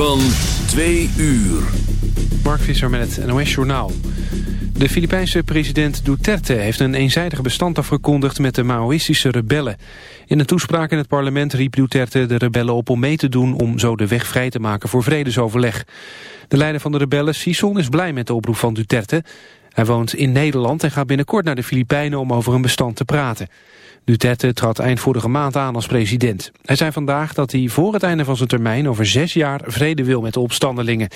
Van twee uur. Mark Visser met het NOS Journaal. De Filipijnse president Duterte heeft een eenzijdige bestand afgekondigd met de Maoïstische rebellen. In een toespraak in het parlement riep Duterte de rebellen op om mee te doen om zo de weg vrij te maken voor vredesoverleg. De leider van de rebellen, Sison, is blij met de oproep van Duterte. Hij woont in Nederland en gaat binnenkort naar de Filipijnen om over een bestand te praten. Duterte trad eind vorige maand aan als president. Hij zei vandaag dat hij voor het einde van zijn termijn over zes jaar vrede wil met de opstandelingen.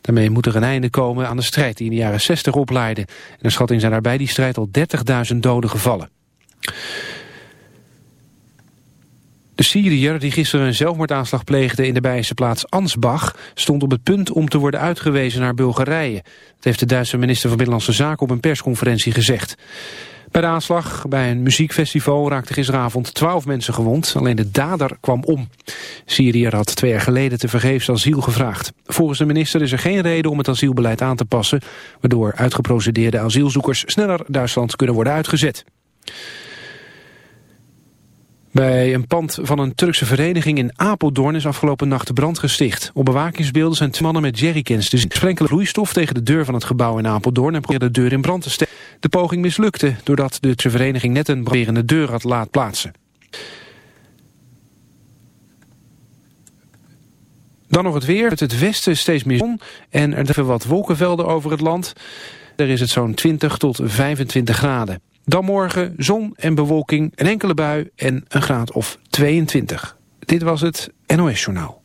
Daarmee moet er een einde komen aan de strijd die in de jaren 60 oplaaide. En schatting zijn daarbij die strijd al 30.000 doden gevallen. De Syriër die gisteren een zelfmoordaanslag pleegde in de Bijse plaats Ansbach stond op het punt om te worden uitgewezen naar Bulgarije. Dat heeft de Duitse minister van Binnenlandse Zaken op een persconferentie gezegd. Bij de aanslag bij een muziekfestival raakten gisteravond twaalf mensen gewond. Alleen de dader kwam om. Syriër had twee jaar geleden te vergeefs asiel gevraagd. Volgens de minister is er geen reden om het asielbeleid aan te passen... waardoor uitgeprocedeerde asielzoekers sneller Duitsland kunnen worden uitgezet. Bij een pand van een Turkse vereniging in Apeldoorn is afgelopen nacht de brand gesticht. Op bewakingsbeelden zijn twee mannen met jerrycans te zien. Sprenkelen vloeistof tegen de deur van het gebouw in Apeldoorn en probeerden de deur in brand te steken. De poging mislukte doordat de Turkse vereniging net een branderende deur had laat plaatsen. Dan nog het weer. Het westen steeds meer zon en er zijn wat wolkenvelden over het land. Er is het zo'n 20 tot 25 graden. Dan morgen zon en bewolking, een enkele bui en een graad of 22. Dit was het NOS Journaal.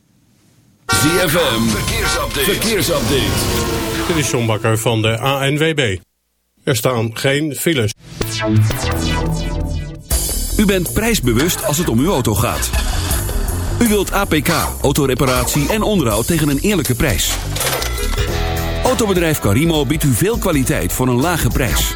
ZFM, verkeersupdate. verkeersupdate. Dit is John Bakker van de ANWB. Er staan geen files. U bent prijsbewust als het om uw auto gaat. U wilt APK, autoreparatie en onderhoud tegen een eerlijke prijs. Autobedrijf Carimo biedt u veel kwaliteit voor een lage prijs.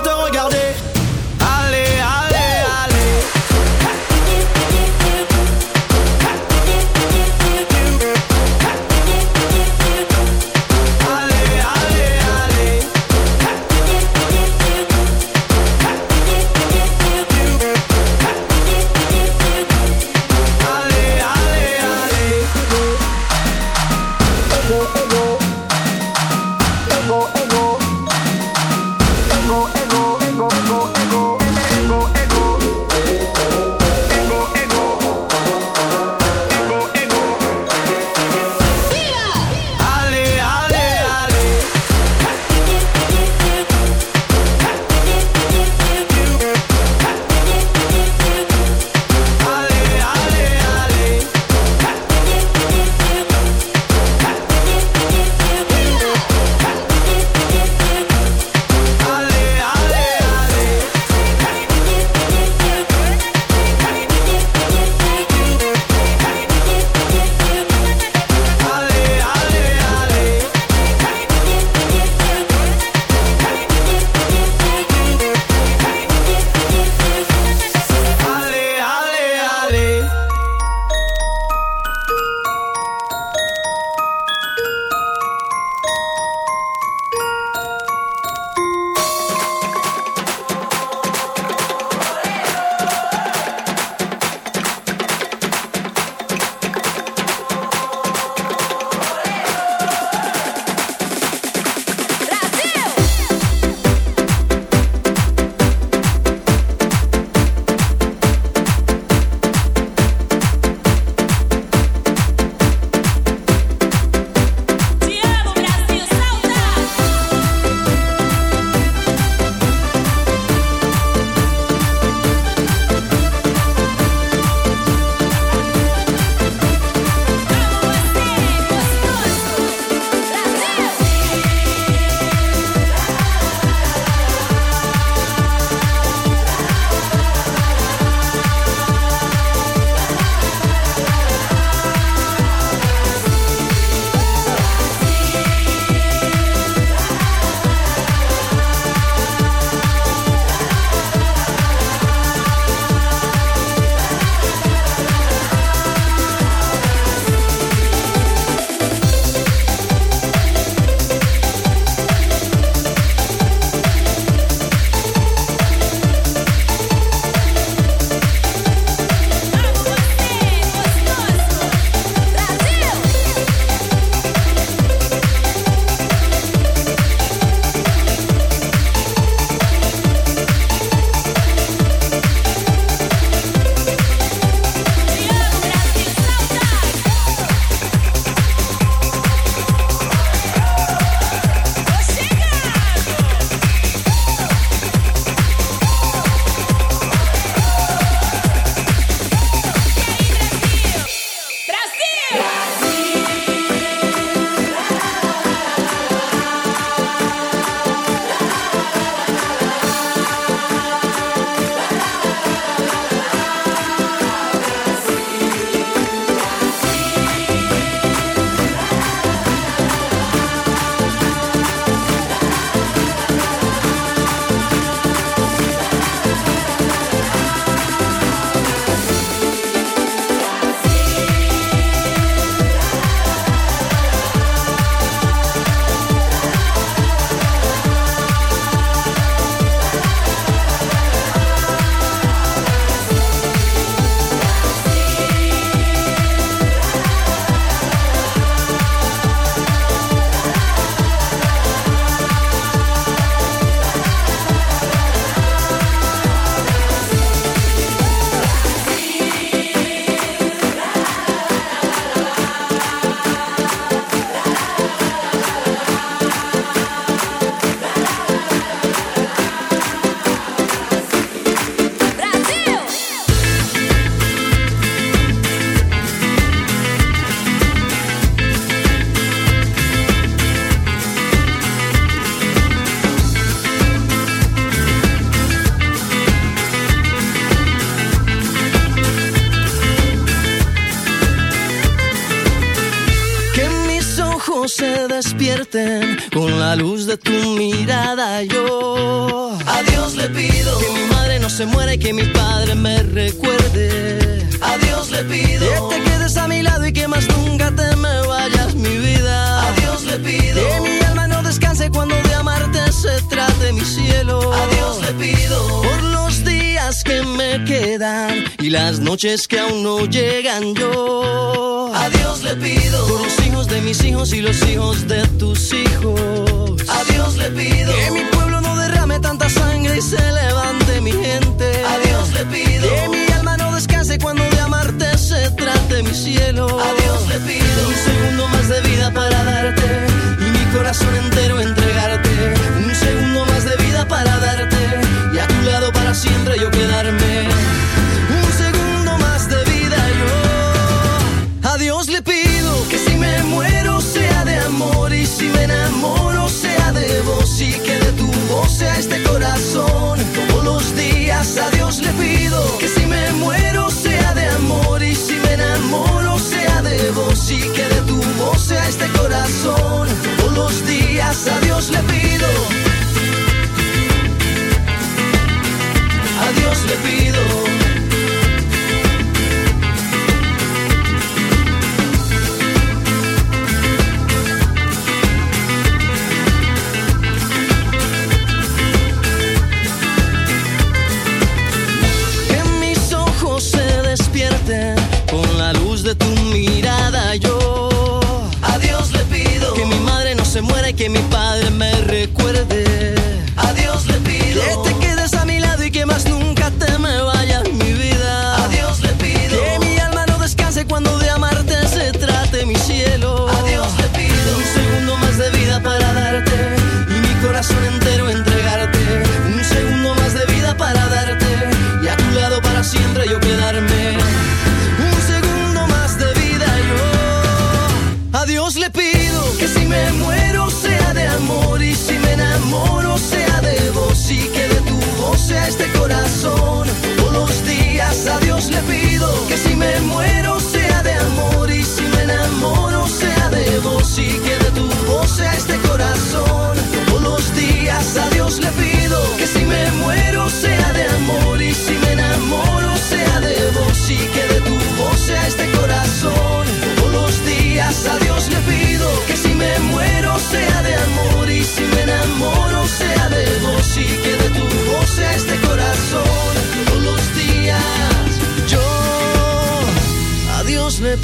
bien te regarder. me muera y que mi padre me recuerde. A Dios le pido. Que te quedes a mi lado y que más nunca te me vayas, mi vida. A Dios le pido. Que mi alma no descanse cuando de amarte se trate mi cielo. A Dios le pido. Por los días que me quedan y las noches que aún no llegan yo. A Dios le pido. Por los hijos de mis hijos y los hijos de tus hijos. A Dios le pido. Que mi pueblo no derrame tanta sangre y se levante mi gente le. Que mi alma no descanse cuando de amarte se trate mi cielo. A le pido. Gracias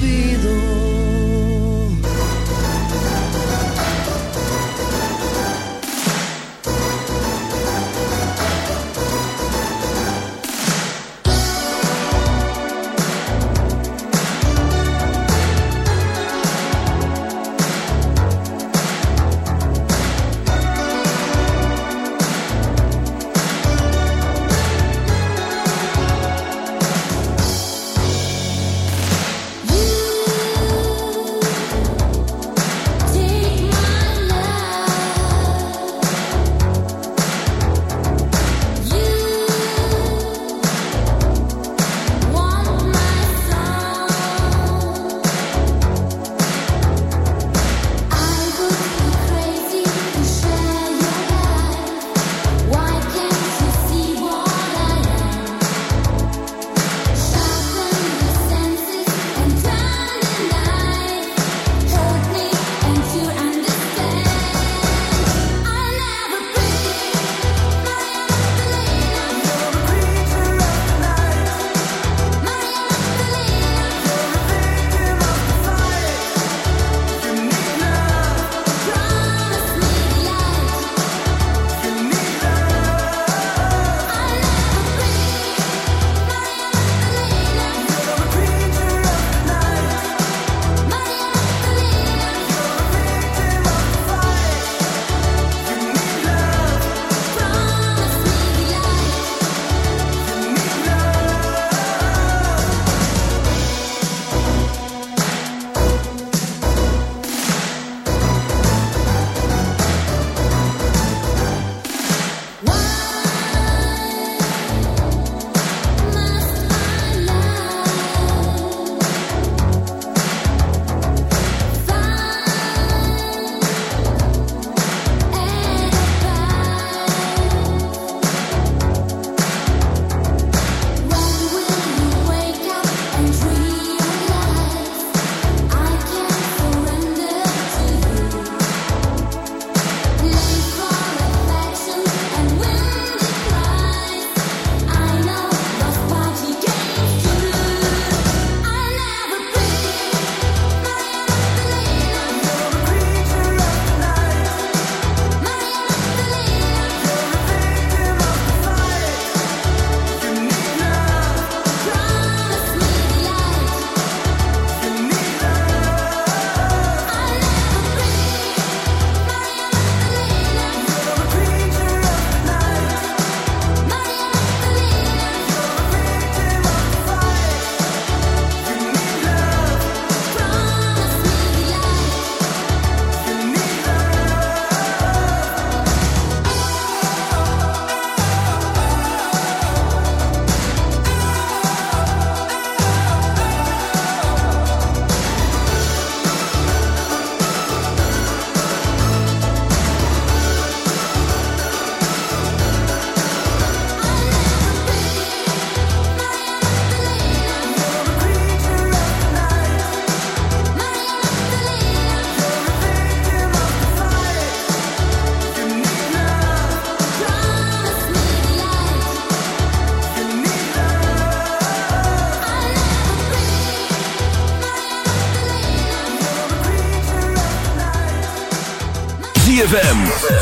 pido.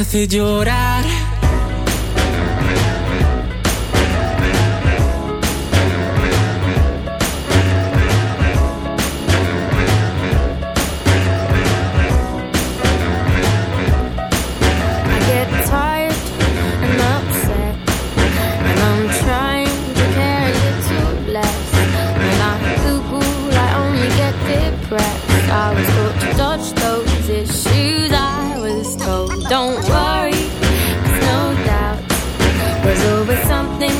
hace llorar. with something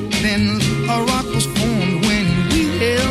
A rock was formed when we held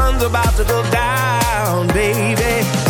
Sun's about to go down, baby.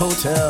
hotel.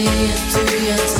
me to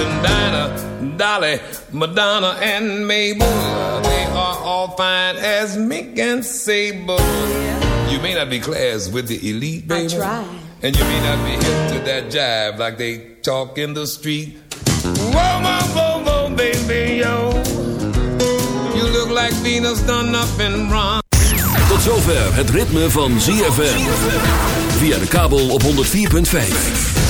Listen, Dinah, Dolly, Madonna, and Mabel. They are all fine as mink and sable. You may not be class with the elite, baby. try. And you may not be hip to that jive like they talk in the street. Whoa, whoa, whoa, whoa, baby, yo. You look like Venus done up in bronze. Tot zover het ritme van ZFM. Via de kabel op 104.5.